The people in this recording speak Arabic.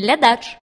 глядач